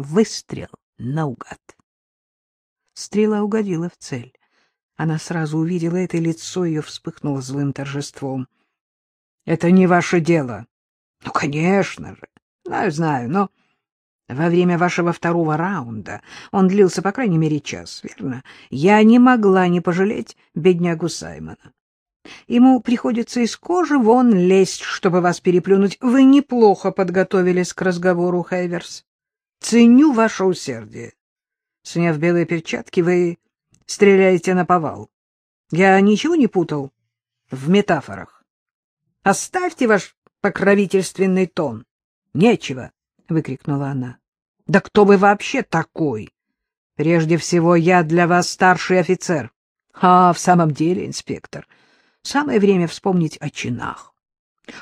Выстрел наугад. Стрела угодила в цель. Она сразу увидела это, и лицо ее вспыхнуло злым торжеством. — Это не ваше дело. — Ну, конечно же. Знаю, знаю, но во время вашего второго раунда он длился, по крайней мере, час, верно? Я не могла не пожалеть беднягу Саймона. Ему приходится из кожи вон лезть, чтобы вас переплюнуть. Вы неплохо подготовились к разговору, Хайверс. Ценю ваше усердие. Сняв белые перчатки, вы стреляете на повал. Я ничего не путал в метафорах. Оставьте ваш покровительственный тон. Нечего, — выкрикнула она. — Да кто вы вообще такой? Прежде всего, я для вас старший офицер. А в самом деле, инспектор, самое время вспомнить о чинах.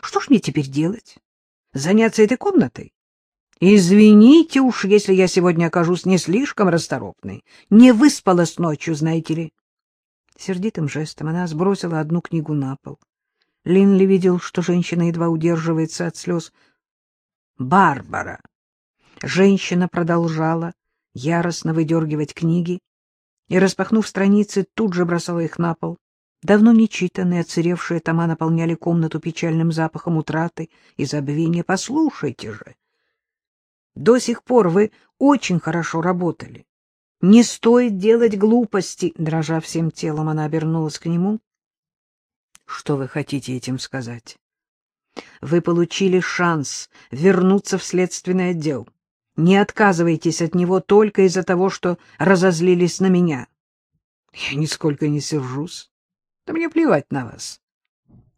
Что ж мне теперь делать? Заняться этой комнатой? Извините уж, если я сегодня окажусь не слишком расторопной. Не выспалась ночью, знаете ли. Сердитым жестом она сбросила одну книгу на пол. Линли видел, что женщина едва удерживается от слез. «Барбара!» Женщина продолжала яростно выдергивать книги и, распахнув страницы, тут же бросала их на пол. Давно нечитанные, отсыревшие тома наполняли комнату печальным запахом утраты и забвения. Послушайте же! До сих пор вы очень хорошо работали. Не стоит делать глупости, дрожа всем телом, она обернулась к нему. Что вы хотите этим сказать? Вы получили шанс вернуться в следственный отдел. Не отказывайтесь от него только из-за того, что разозлились на меня. Я нисколько не сержусь. Да мне плевать на вас.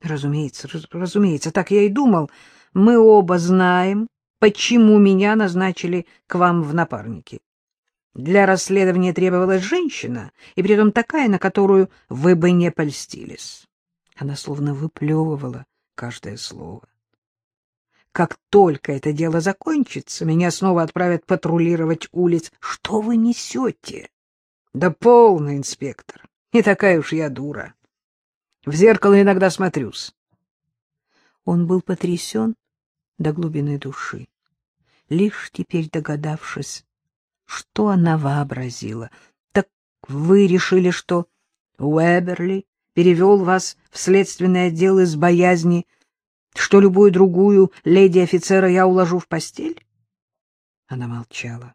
Разумеется, раз, разумеется, так я и думал. Мы оба знаем, почему меня назначили к вам в напарники. Для расследования требовалась женщина, и при этом такая, на которую вы бы не польстились. Она словно выплевывала каждое слово. Как только это дело закончится, меня снова отправят патрулировать улиц. Что вы несете? Да полный инспектор. Не такая уж я дура. В зеркало иногда смотрюсь. Он был потрясен до глубины души лишь теперь догадавшись, что она вообразила. Так вы решили, что Уэберли перевел вас в следственный отдел из боязни, что любую другую леди-офицера я уложу в постель? Она молчала.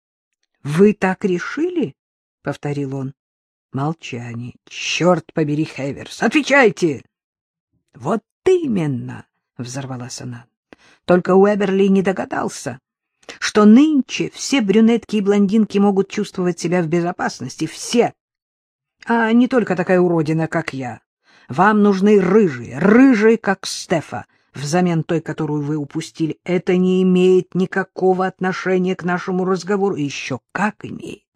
— Вы так решили? — повторил он. Молчание. — Черт побери, Хеверс, отвечайте! — Вот именно! — взорвалась она. Только Уэберли не догадался, что нынче все брюнетки и блондинки могут чувствовать себя в безопасности. Все. А не только такая уродина, как я. Вам нужны рыжие, рыжие, как Стефа, взамен той, которую вы упустили. Это не имеет никакого отношения к нашему разговору. Еще как имеет.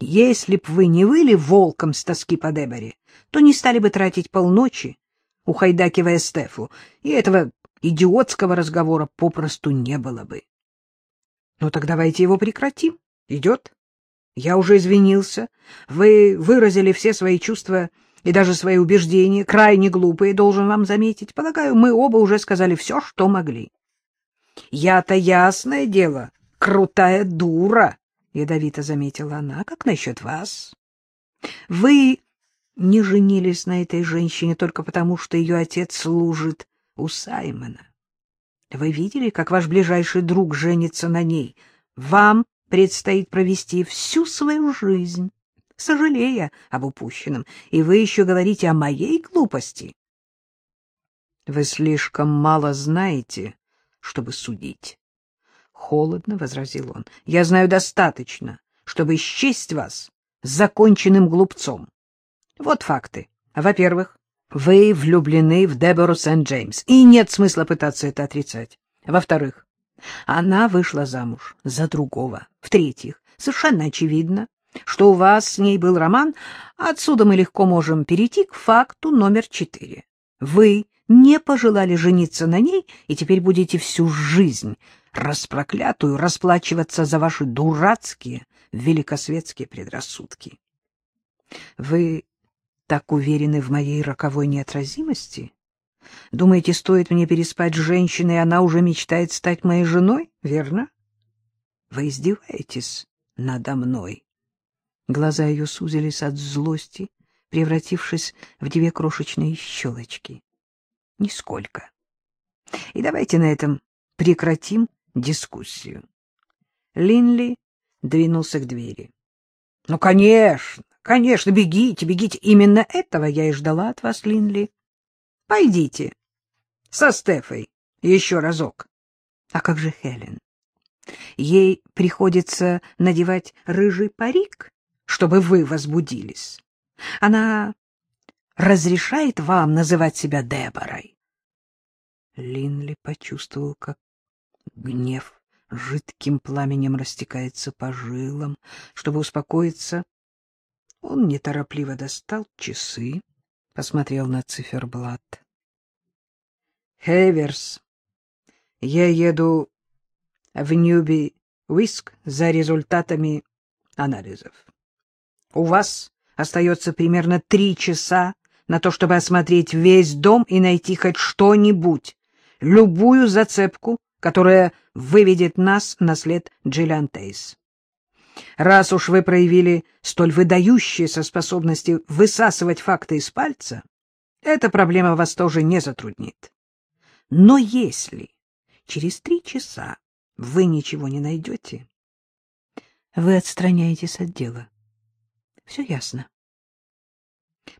Если б вы не выли волком с тоски по Деборе, то не стали бы тратить полночи, ухайдакивая Стефу, и этого идиотского разговора попросту не было бы. Ну так давайте его прекратим. Идет? Я уже извинился. Вы выразили все свои чувства и даже свои убеждения, крайне глупые, должен вам заметить. Полагаю, мы оба уже сказали все, что могли. Я-то ясное дело, крутая дура, — ядовито заметила она. Как насчет вас? Вы не женились на этой женщине только потому, что ее отец служит у Саймона. Вы видели, как ваш ближайший друг женится на ней? Вам предстоит провести всю свою жизнь, сожалея об упущенном, и вы еще говорите о моей глупости. Вы слишком мало знаете, чтобы судить. Холодно возразил он. Я знаю достаточно, чтобы счесть вас законченным глупцом. Вот факты. Во-первых, вы влюблены в Дебору Сент-Джеймс, и нет смысла пытаться это отрицать. Во-вторых, она вышла замуж за другого. В-третьих, совершенно очевидно, что у вас с ней был роман, отсюда мы легко можем перейти к факту номер четыре. Вы не пожелали жениться на ней, и теперь будете всю жизнь распроклятую расплачиваться за ваши дурацкие великосветские предрассудки. Вы так уверены в моей роковой неотразимости? Думаете, стоит мне переспать с женщиной, она уже мечтает стать моей женой, верно? Вы издеваетесь надо мной? Глаза ее сузились от злости, превратившись в две крошечные щелочки. Нисколько. И давайте на этом прекратим дискуссию. Линли двинулся к двери. — Ну, конечно, конечно, бегите, бегите. Именно этого я и ждала от вас, Линли. Пойдите со Стефой еще разок. А как же Хелен? Ей приходится надевать рыжий парик, чтобы вы возбудились. Она разрешает вам называть себя Деборой. Линли почувствовал, как гнев жидким пламенем растекается по жилам. Чтобы успокоиться, он неторопливо достал часы, посмотрел на циферблат. — Хеверс, я еду в Ньюби-Уиск за результатами анализов. У вас остается примерно три часа на то, чтобы осмотреть весь дом и найти хоть что-нибудь, любую зацепку, которая выведет нас на след Джиллиан Тейс. Раз уж вы проявили столь выдающиеся способности высасывать факты из пальца, эта проблема вас тоже не затруднит. Но если через три часа вы ничего не найдете, вы отстраняетесь от дела. Все ясно.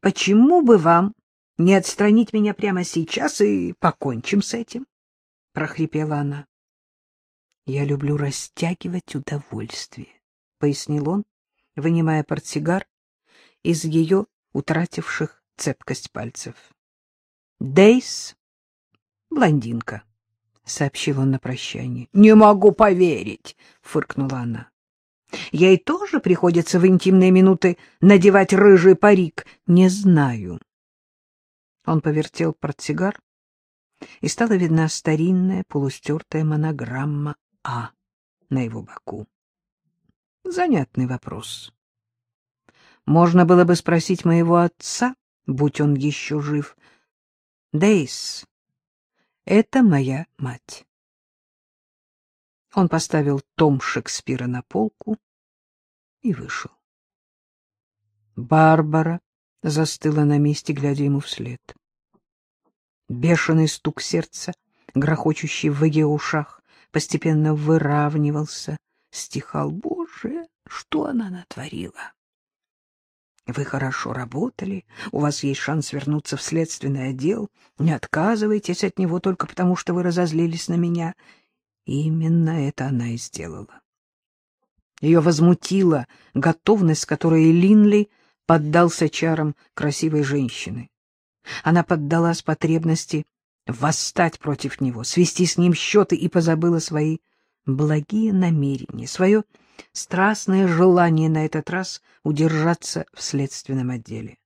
Почему бы вам не отстранить меня прямо сейчас и покончим с этим? — прохрипела она. — Я люблю растягивать удовольствие, — пояснил он, вынимая портсигар из ее утративших цепкость пальцев. — Дейс — блондинка, — сообщил он на прощание. — Не могу поверить, — фыркнула она. — Ей тоже приходится в интимные минуты надевать рыжий парик? — Не знаю. Он повертел портсигар, и стала видна старинная полустертая монограмма «А» на его боку. Занятный вопрос. Можно было бы спросить моего отца, будь он еще жив. Дейс, это моя мать. Он поставил том Шекспира на полку и вышел. Барбара застыла на месте, глядя ему вслед. Бешеный стук сердца, грохочущий в ее ушах, постепенно выравнивался, стихал. Боже, что она натворила? Вы хорошо работали, у вас есть шанс вернуться в следственный отдел. Не отказывайтесь от него только потому, что вы разозлились на меня. Именно это она и сделала. Ее возмутила готовность, которой Линли поддался чарам красивой женщины. Она поддалась потребности восстать против него, свести с ним счеты и позабыла свои благие намерения, свое страстное желание на этот раз удержаться в следственном отделе.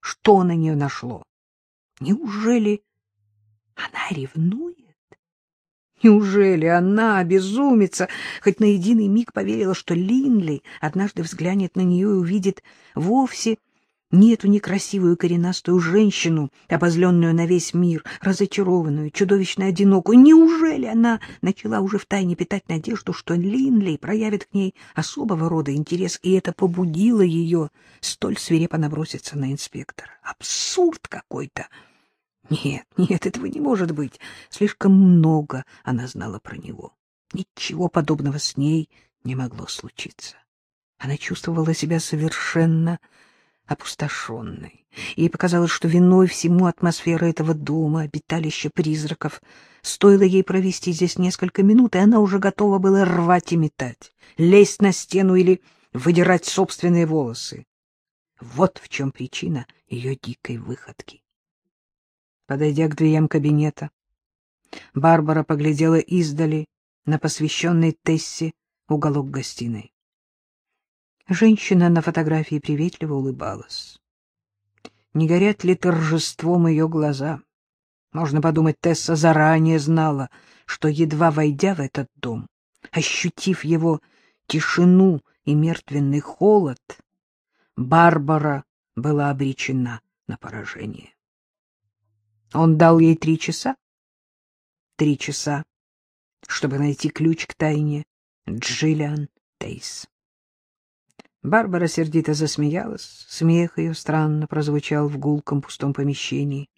Что на нее нашло? Неужели она ревнует? Неужели она, безумица, хоть на единый миг поверила, что Линли однажды взглянет на нее и увидит вовсе ни эту некрасивую коренастую женщину, обозленную на весь мир, разочарованную, чудовищно одинокую. Неужели она начала уже втайне питать надежду, что Линли проявит к ней особого рода интерес, и это побудило ее столь свирепо наброситься на инспектора? Абсурд какой-то! Нет, нет, этого не может быть. Слишком много она знала про него. Ничего подобного с ней не могло случиться. Она чувствовала себя совершенно опустошенной. Ей показалось, что виной всему атмосфера этого дома, обиталище призраков. Стоило ей провести здесь несколько минут, и она уже готова была рвать и метать, лезть на стену или выдирать собственные волосы. Вот в чем причина ее дикой выходки. Подойдя к дверям кабинета, Барбара поглядела издали на посвященный Тессе уголок гостиной. Женщина на фотографии приветливо улыбалась. Не горят ли торжеством ее глаза? Можно подумать, Тесса заранее знала, что, едва войдя в этот дом, ощутив его тишину и мертвенный холод, Барбара была обречена на поражение. Он дал ей три часа? Три часа, чтобы найти ключ к тайне Джиллиан Тейс. Барбара сердито засмеялась. Смех ее странно прозвучал в гулком пустом помещении.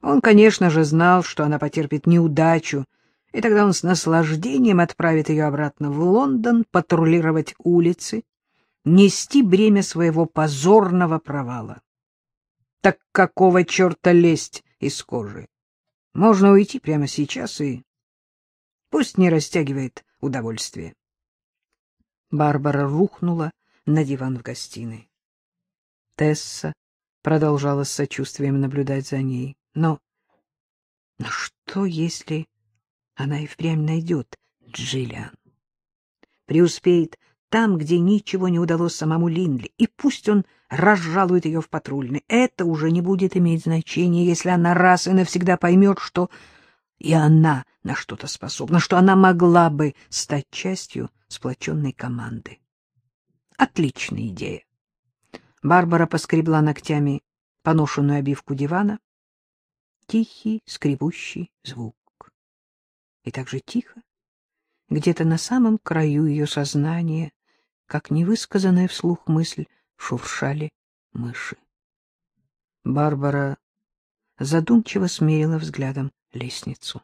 Он, конечно же, знал, что она потерпит неудачу, и тогда он с наслаждением отправит ее обратно в Лондон патрулировать улицы, нести бремя своего позорного провала. Так какого черта лезть из кожи? Можно уйти прямо сейчас и... Пусть не растягивает удовольствие. Барбара рухнула на диван в гостиной. Тесса продолжала с сочувствием наблюдать за ней. Но... Но что, если она и впрямь найдет Джиллиан? Преуспеет там, где ничего не удалось самому Линли, и пусть он разжалует ее в патрульный. Это уже не будет иметь значения, если она раз и навсегда поймет, что и она на что-то способна, что она могла бы стать частью сплоченной команды. Отличная идея. Барбара поскребла ногтями поношенную обивку дивана. Тихий, скребущий звук. И так же тихо, где-то на самом краю ее сознания, как невысказанная вслух мысль, шуршали мыши. Барбара задумчиво смерила взглядом лестницу.